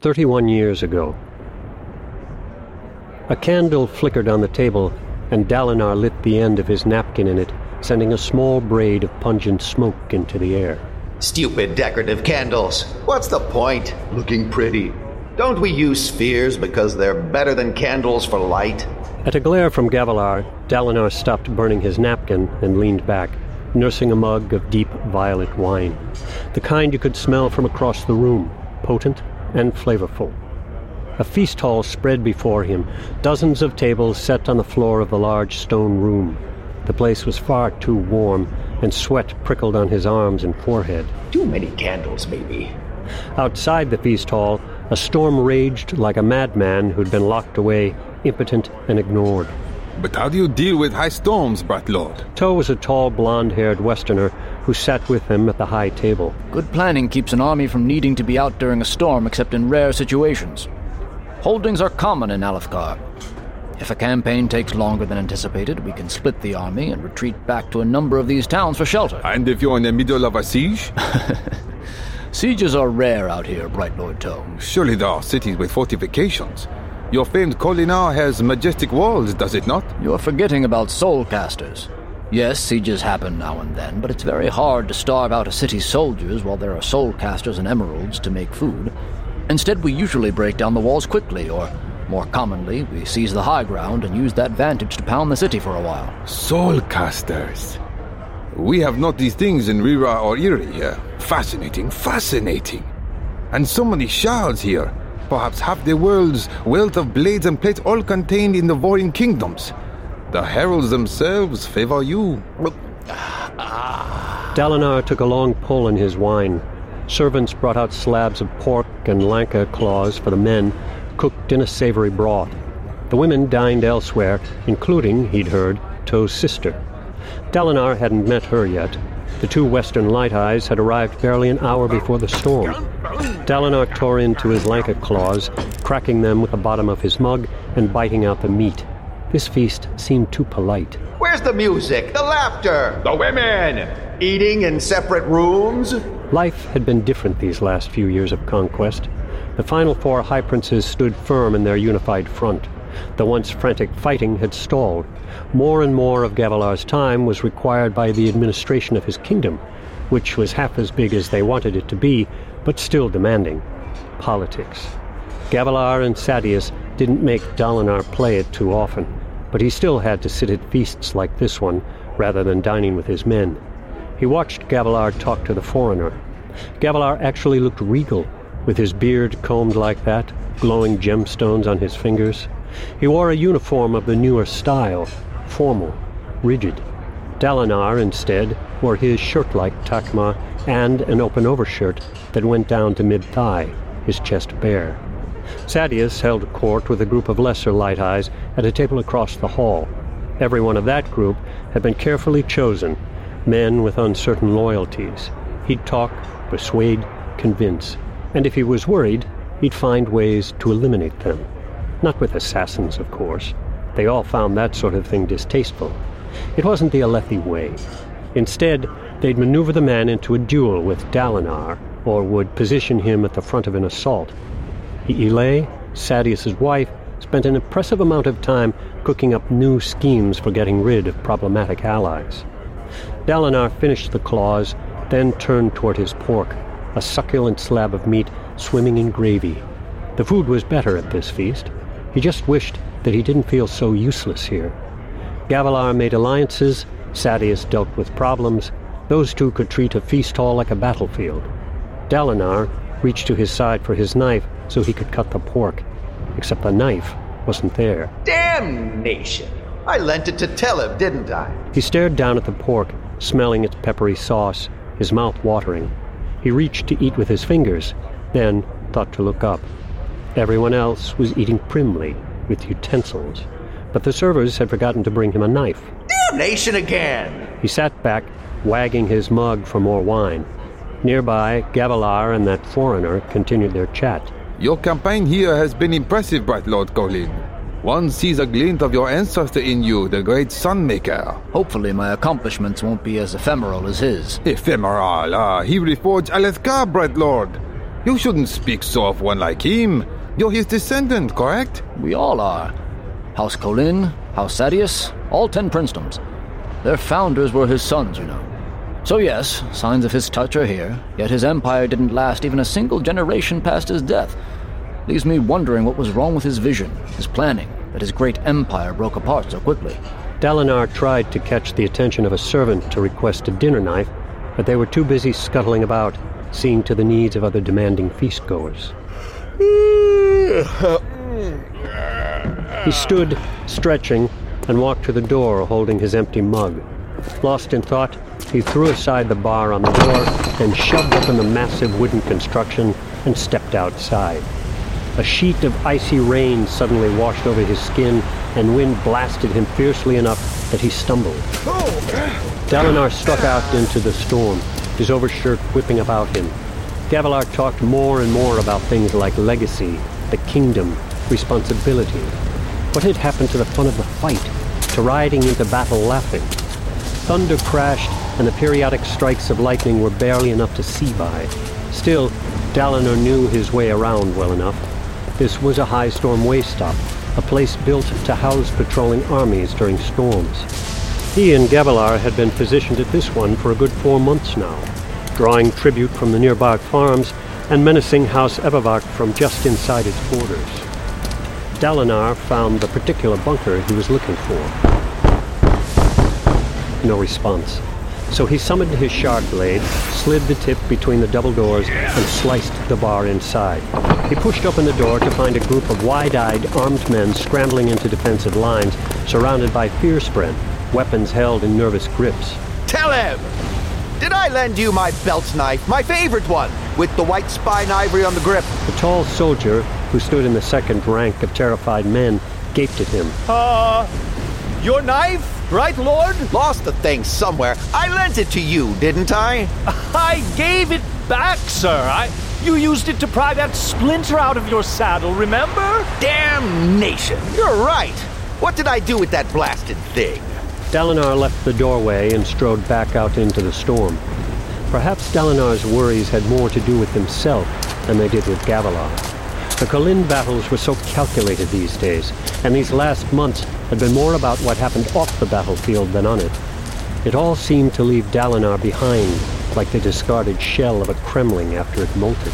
31 years ago. A candle flickered on the table, and Dalinar lit the end of his napkin in it, sending a small braid of pungent smoke into the air. Stupid decorative candles. What's the point? Looking pretty. Don't we use spheres because they're better than candles for light? At a glare from Gavilar, Dalinar stopped burning his napkin and leaned back, nursing a mug of deep violet wine, the kind you could smell from across the room, potent and flavorful. A feast hall spread before him, dozens of tables set on the floor of the large stone room. The place was far too warm, and sweat prickled on his arms and forehead. Too many candles, maybe. Outside the feast hall, a storm raged like a madman who'd been locked away, impotent and ignored. But how do you deal with high storms, Bright Lord? Toh was a tall, blond haired Westerner who sat with him at the high table. Good planning keeps an army from needing to be out during a storm except in rare situations. Holdings are common in Alethkar. If a campaign takes longer than anticipated, we can split the army and retreat back to a number of these towns for shelter. And if you're in the middle of a siege? Sieges are rare out here, Bright Lord Toh. Surely there are cities with fortifications. Your famed Kholinar has majestic walls, does it not? You're forgetting about soulcasters. Yes, sieges happen now and then, but it's very hard to starve out a city's soldiers while there are soulcasters and emeralds to make food. Instead, we usually break down the walls quickly, or more commonly, we seize the high ground and use that vantage to pound the city for a while. Soulcasters. We have not these things in Rira or Iri. Uh, fascinating, fascinating. And so many shards here. Perhaps half the world's wealth of blades and plates all contained in the warring kingdoms. The heralds themselves favor you. Dalinar took a long pull in his wine. Servants brought out slabs of pork and lanka claws for the men, cooked in a savory broth. The women dined elsewhere, including, he'd heard, Toh's sister. Dalinar hadn't met her yet. The two Western Light Eyes had arrived barely an hour before the storm. Dalinar tore into his lanka claws, cracking them with the bottom of his mug and biting out the meat. This feast seemed too polite. Where's the music, the laughter, the women? Eating in separate rooms? Life had been different these last few years of conquest. The final four High Princes stood firm in their unified front. The once frantic fighting had stalled. More and more of Gavilar's time was required by the administration of his kingdom, which was half as big as they wanted it to be, but still demanding. Politics. Gavilar and Sadeas didn't make Dalinar play it too often, but he still had to sit at feasts like this one rather than dining with his men. He watched Gavilar talk to the foreigner. Gavilar actually looked regal, with his beard combed like that, glowing gemstones on his fingers. He wore a uniform of the newer style, formal, rigid. Dalinar, instead, wore his shirt-like takma and an open overshirt that went down to mid-thigh, his chest bare. Sadeas held court with a group of lesser light eyes at a table across the hall. Every one of that group had been carefully chosen, men with uncertain loyalties. He'd talk, persuade, convince, and if he was worried, he'd find ways to eliminate them. Not with assassins, of course. They all found that sort of thing distasteful. It wasn't the Alethi way. Instead, they'd maneuver the man into a duel with Dalinar, or would position him at the front of an assault. Ialai, Sadeas's wife, spent an impressive amount of time cooking up new schemes for getting rid of problematic allies. Dalinar finished the claws, then turned toward his pork, a succulent slab of meat swimming in gravy. The food was better at this feast. He just wished that he didn't feel so useless here. Gavilar made alliances, Sadeas dealt with problems. Those two could treat a feast hall like a battlefield. Dalinar reached to his side for his knife so he could cut the pork, except the knife wasn't there. Damnation! I lent it to Teleb, didn't I? He stared down at the pork, smelling its peppery sauce, his mouth watering. He reached to eat with his fingers, then thought to look up. Everyone else was eating primly, with utensils, but the servers had forgotten to bring him a knife. Damnation again! He sat back, wagging his mug for more wine. Nearby, Gavilar and that foreigner continued their chat. Your campaign here has been impressive, Bright Lord Kholin. One sees a glint of your ancestor in you, the great Sunmaker. Hopefully, my accomplishments won't be as ephemeral as his. Ephemeral, ah, he reforged Alethkar, Bright Lord. You shouldn't speak so of one like him. You're his descendant, correct? We all are. House Kholin, House Sadeas, all ten princedoms. Their founders were his sons, you know. So, yes, signs of his touch are here, yet his empire didn't last even a single generation past his death. Leaves me wondering what was wrong with his vision, his planning, that his great empire broke apart so quickly. Dalinar tried to catch the attention of a servant to request a dinner knife, but they were too busy scuttling about, seeing to the needs of other demanding feast-goers. he stood, stretching, and walked to the door holding his empty mug. Lost in thought, he threw aside the bar on the door and shoved open the massive wooden construction and stepped outside. A sheet of icy rain suddenly washed over his skin, and wind blasted him fiercely enough that he stumbled. Dalinar struck out into the storm, his overshirt whipping about him. Gavilar talked more and more about things like legacy, the kingdom, responsibility. What had happened to the fun of the fight, to riding into battle laughing? Thunder crashed, and the periodic strikes of lightning were barely enough to see by. Still, Dalinar knew his way around well enough. This was a high storm way stop, a place built to house patrolling armies during storms. He and Gavilar had been positioned at this one for a good four months now, drawing tribute from the nearby farms and menacing House Evavak from just inside its borders. Dalinar found the particular bunker he was looking for. No response. So he summoned his shard blade, slid the tip between the double doors, and sliced the bar inside. He pushed open the door to find a group of wide-eyed, armed men scrambling into defensive lines, surrounded by fear-spren, weapons held in nervous grips. Teleb! Did I lend you my belt knife, my favorite one, with the white spine ivory on the grip? The tall soldier, who stood in the second rank of terrified men, gaped at him. Uh, your knife? Right, Lord? Lost the thing somewhere. I lent it to you, didn't I? I gave it back, sir. I. You used it to pry that splinter out of your saddle, remember? Damnation! You're right. What did I do with that blasted thing? Dalinar left the doorway and strode back out into the storm. Perhaps Dalinar's worries had more to do with himself than they did with Gavilar. The Kholin battles were so calculated these days, and these last months had been more about what happened off the battlefield than on it. It all seemed to leave Dalinar behind, like the discarded shell of a cremling after it molted.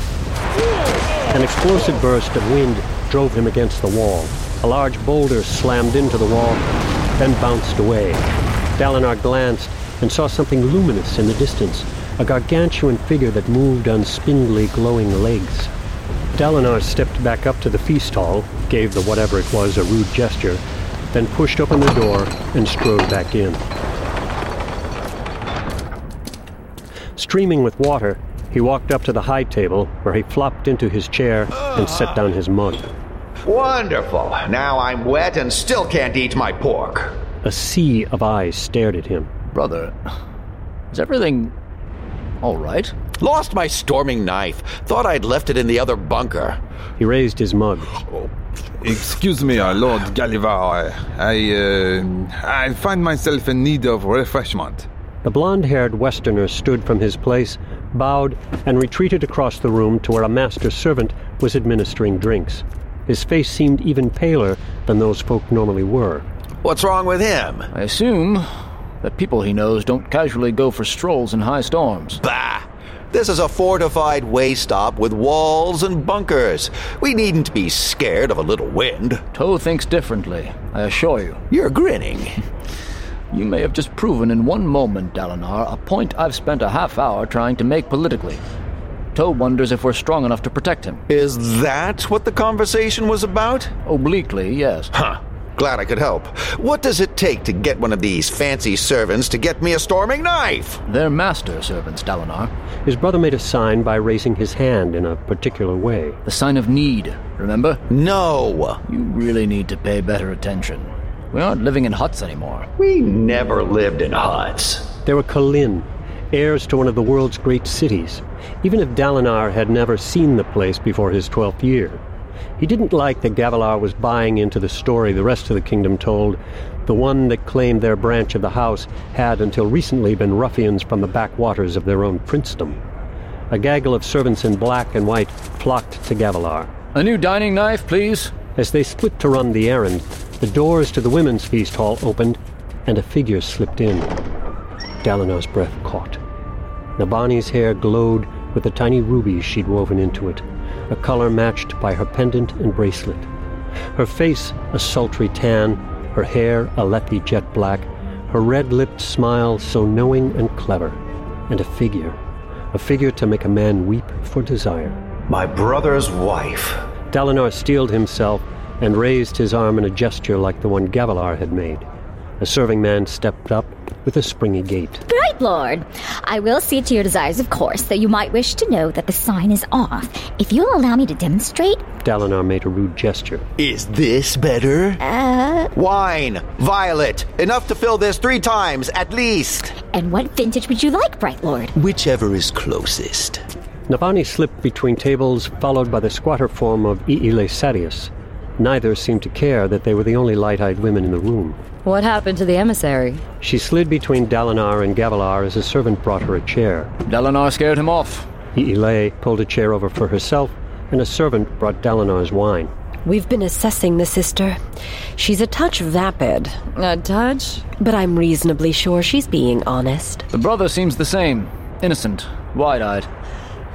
An explosive burst of wind drove him against the wall. A large boulder slammed into the wall, then bounced away. Dalinar glanced and saw something luminous in the distance, a gargantuan figure that moved on spindly, glowing legs. Dalinar stepped back up to the feast hall, gave the whatever it was a rude gesture, then pushed open the door and strode back in. Streaming with water, he walked up to the high table where he flopped into his chair and set down his mug. Wonderful. Now I'm wet and still can't eat my pork. A sea of eyes stared at him. Brother, is everything all right? Lost my storming knife. Thought I'd left it in the other bunker. He raised his mug. Excuse me, uh, Lord Gavilar. I, uh, I find myself in need of refreshment. The blond-haired Westerner stood from his place, bowed, and retreated across the room to where a master servant was administering drinks. His face seemed even paler than those folk normally were. What's wrong with him? I assume that people he knows don't casually go for strolls in high storms. Bah! This is a fortified way stop with walls and bunkers. We needn't be scared of a little wind. Toh thinks differently, I assure you. You're grinning. You may have just proven in one moment, Dalinar, a point I've spent a half hour trying to make politically. Toh wonders if we're strong enough to protect him. Is that what the conversation was about? Obliquely, yes. Huh. Glad I could help. What does it take to get one of these fancy servants to get me a storming knife? They're master servants, Dalinar. His brother made a sign by raising his hand in a particular way. The sign of need, remember? No. You really need to pay better attention. We aren't living in huts anymore. We never lived in huts. They were Kholin, heirs to one of the world's great cities, even if Dalinar had never seen the place before his twelfth year. He didn't like that Gavilar was buying into the story the rest of the kingdom told. The one that claimed their branch of the house had until recently been ruffians from the backwaters of their own princedom. a gaggle of servants in black and white flocked to Gavilar. A new dining knife, please. As they split to run the errand, the doors to the women's feast hall opened, and a figure slipped in. Dalinar's breath caught. Navani's hair glowed with the tiny rubies she'd woven into it, a color matched by her pendant and bracelet. Her face a sultry tan, her hair a leppy jet black, her red-lipped smile so knowing and clever, and a figure, a figure to make a man weep for desire. My brother's wife. Dalinar steeled himself and raised his arm in a gesture like the one Gavilar had made. A serving man stepped up with a springy gait. Bright Lord, I will see to your desires, of course, though you might wish to know that the sign is off. If you'll allow me to demonstrate. Dalinar made a rude gesture. Is this better? Uh. Wine! Violet! Enough to fill this three times, at least! And what vintage would you like, Bright Lord? Whichever is closest. Navani slipped between tables, followed by the squatter form of Ialai Sadeas. Neither seemed to care that they were the only light-eyed women in the room. What happened to the emissary? She slid between Dalinar and Gavilar as a servant brought her a chair. Dalinar scared him off. Ialai pulled a chair over for herself, and a servant brought Dalinar's wine. We've been assessing the sister. She's a touch vapid. A touch? But I'm reasonably sure she's being honest. The brother seems the same. Innocent, wide-eyed.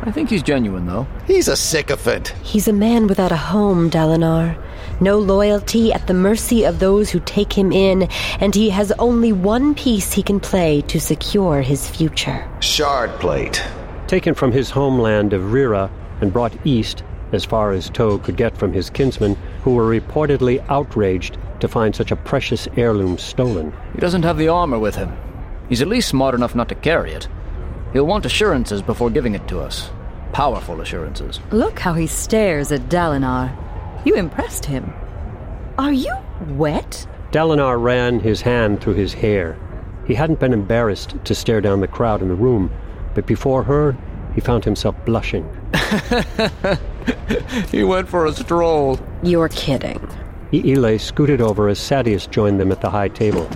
I think he's genuine, though. He's a sycophant. He's a man without a home, Dalinar. No loyalty at the mercy of those who take him in, and he has only one piece he can play to secure his future. Shard plate. Taken from his homeland of Rira and brought east, as far as Toh could get from his kinsmen, who were reportedly outraged to find such a precious heirloom stolen. He doesn't have the armor with him. He's at least smart enough not to carry it. He'll want assurances before giving it to us. Powerful assurances. Look how he stares at Dalinar. You impressed him. Are you wet? Dalinar ran his hand through his hair. He hadn't been embarrassed to stare down the crowd in the room, but before her, he found himself blushing. he went for a stroll. You're kidding. Ialai scooted over as Sadeas joined them at the high table.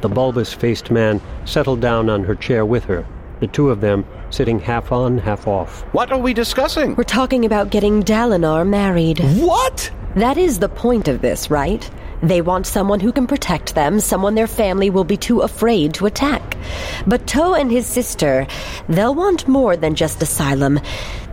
The bulbous-faced man settled down on her chair with her, the two of them sitting half on, half off. What are we discussing? We're talking about getting Dalinar married. What? That is the point of this, right? They want someone who can protect them, someone their family will be too afraid to attack. But Toh and his sister, they'll want more than just asylum.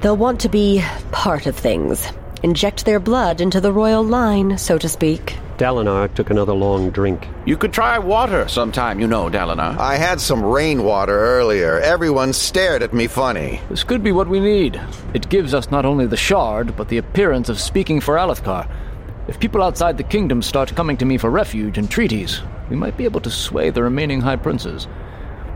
They'll want to be part of things. Inject their blood into the royal line, so to speak. Dalinar took another long drink. You could try water sometime, you know, Dalinar. I had some rainwater earlier. Everyone stared at me funny. This could be what we need. It gives us not only the shard, but the appearance of speaking for Alethkar. If people outside the kingdom start coming to me for refuge and treaties, we might be able to sway the remaining high princes.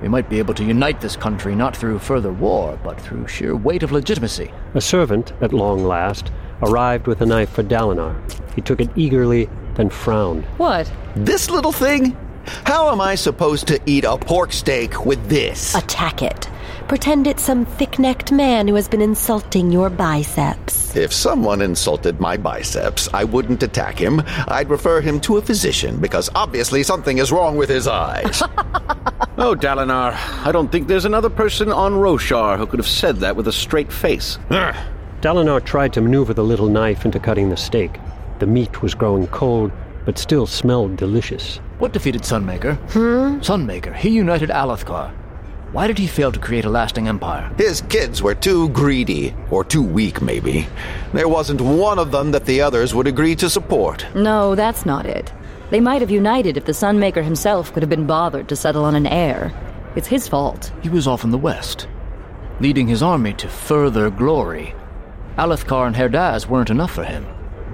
We might be able to unite this country not through further war, but through sheer weight of legitimacy. A servant, at long last, arrived with a knife for Dalinar. He took it eagerly, then frowned. What? This little thing? How am I supposed to eat a pork steak with this? Attack it. Pretend it's some thick necked man who has been insulting your biceps. If someone insulted my biceps, I wouldn't attack him. I'd refer him to a physician because obviously something is wrong with his eyes. oh, Dalinar, I don't think there's another person on Roshar who could have said that with a straight face. Dalinar tried to maneuver the little knife into cutting the steak. The meat was growing cold, but still smelled delicious. What defeated Sunmaker? Hmm? Sunmaker. He united Alethkar. Why did he fail to create a lasting empire? His kids were too greedy, or too weak, maybe. There wasn't one of them that the others would agree to support. No, that's not it. They might have united if the Sunmaker himself could have been bothered to settle on an heir. It's his fault. He was off in the west, leading his army to further glory. Alethkar and Herdaz weren't enough for him.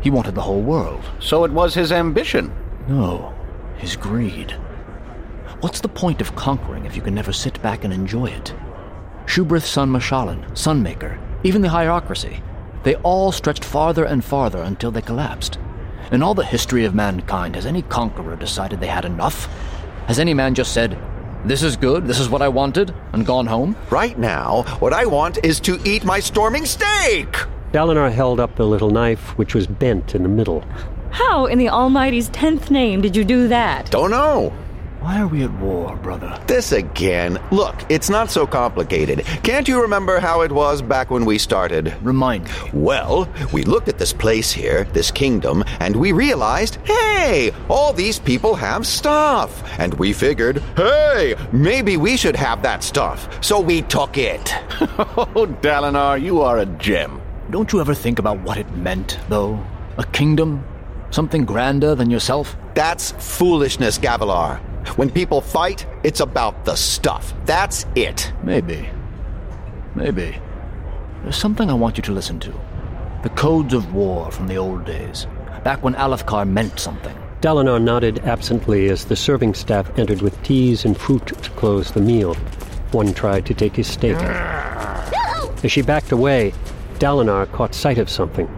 He wanted the whole world. So it was his ambition? No, his greed. What's the point of conquering if you can never sit back and enjoy it? Shubrith's son Mashalan, Sunmaker, even the Hierocracy, they all stretched farther and farther until they collapsed. In all the history of mankind, has any conqueror decided they had enough? Has any man just said, this is good, this is what I wanted, and gone home? Right now, what I want is to eat my storming steak! Dalinar held up the little knife, which was bent in the middle. How in the Almighty's tenth name did you do that? Don't know. Why are we at war, brother? This again. Look, it's not so complicated. Can't you remember how it was back when we started? Remind me. Well, we looked at this place here, this kingdom, and we realized hey, all these people have stuff. And we figured, hey, maybe we should have that stuff. So we took it. Oh, Dalinar, you are a gem. Don't you ever think about what it meant, though? A kingdom? Something grander than yourself? That's foolishness, Gavilar. When people fight, it's about the stuff. That's it. Maybe. Maybe. There's something I want you to listen to. The codes of war from the old days. Back when Alethkar meant something. Dalinar nodded absently as the serving staff entered with teas and fruit to close the meal. One tried to take his steak. As she backed away, Dalinar caught sight of something.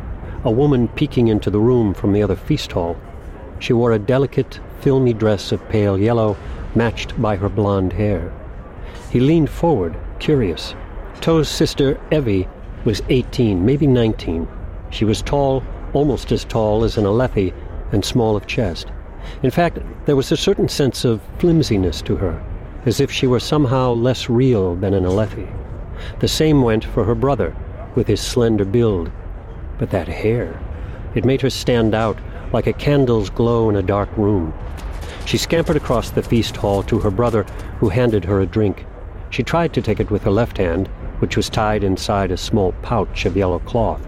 A woman peeking into the room from the other feast hall. She wore a delicate, filmy dress of pale yellow, matched by her blonde hair. He leaned forward, curious. Toh's sister, Evi, was 18, maybe 19. She was tall, almost as tall as an Alethi, and small of chest. In fact, there was a certain sense of flimsiness to her, as if she were somehow less real than an Alethi. The same went for her brother, with his slender build. But that hair, it made her stand out like a candle's glow in a dark room. She scampered across the feast hall to her brother, who handed her a drink. She tried to take it with her left hand, which was tied inside a small pouch of yellow cloth.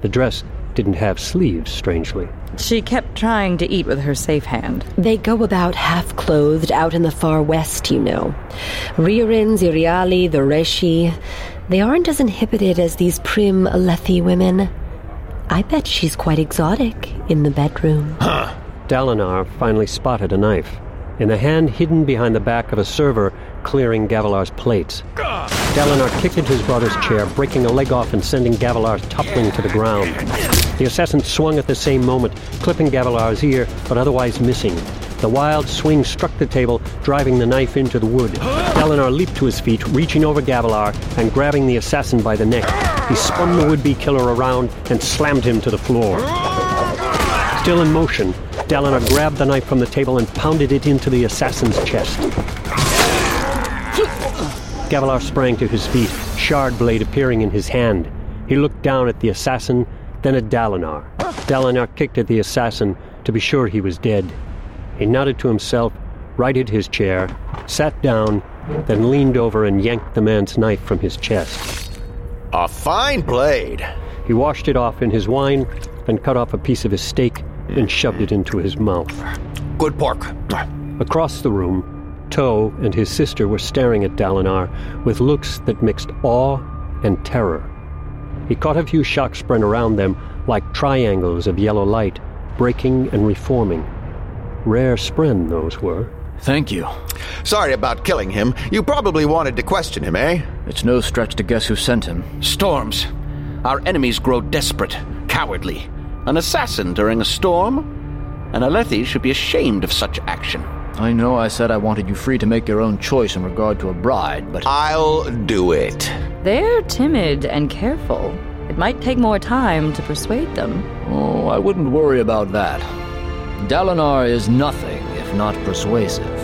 The dress didn't have sleeves, strangely. She kept trying to eat with her safe hand. They go about half clothed out in the far west, you know. Riirans, Iriali, the Reshi. They aren't as inhibited as these prim Alethi women. I bet she's quite exotic in the bedroom. Huh! Dalinar finally spotted a knife, in the hand hidden behind the back of a server clearing Gavilar's plates. Dalinar kicked into his brother's chair, breaking a leg off and sending Gavilar toppling to the ground. The assassin swung at the same moment, clipping Gavilar's ear, but otherwise missing. The wild swing struck the table, driving the knife into the wood. Dalinar leaped to his feet, reaching over Gavilar and grabbing the assassin by the neck. He spun the would-be killer around and slammed him to the floor. Still in motion, Dalinar grabbed the knife from the table and pounded it into the assassin's chest. Gavilar sprang to his feet, shard blade appearing in his hand. He looked down at the assassin, then at Dalinar. Dalinar kicked at the assassin to be sure he was dead. He nodded to himself, righted his chair, sat down, then leaned over and yanked the man's knife from his chest. A fine blade. He washed it off in his wine then cut off a piece of his steak and shoved it into his mouth. Good pork. Across the room, Toh and his sister were staring at Dalinar with looks that mixed awe and terror. He caught a few shockspren around them like triangles of yellow light, breaking and reforming. Rare spren, those were. Thank you. Sorry about killing him. You probably wanted to question him, eh? It's no stretch to guess who sent him. Storms. Our enemies grow desperate, cowardly. An assassin during a storm? An Alethi should be ashamed of such action. I know I said I wanted you free to make your own choice in regard to a bride, but. I'll do it. They're timid and careful. It might take more time to persuade them. Oh, I wouldn't worry about that. Dalinar is nothing if not persuasive.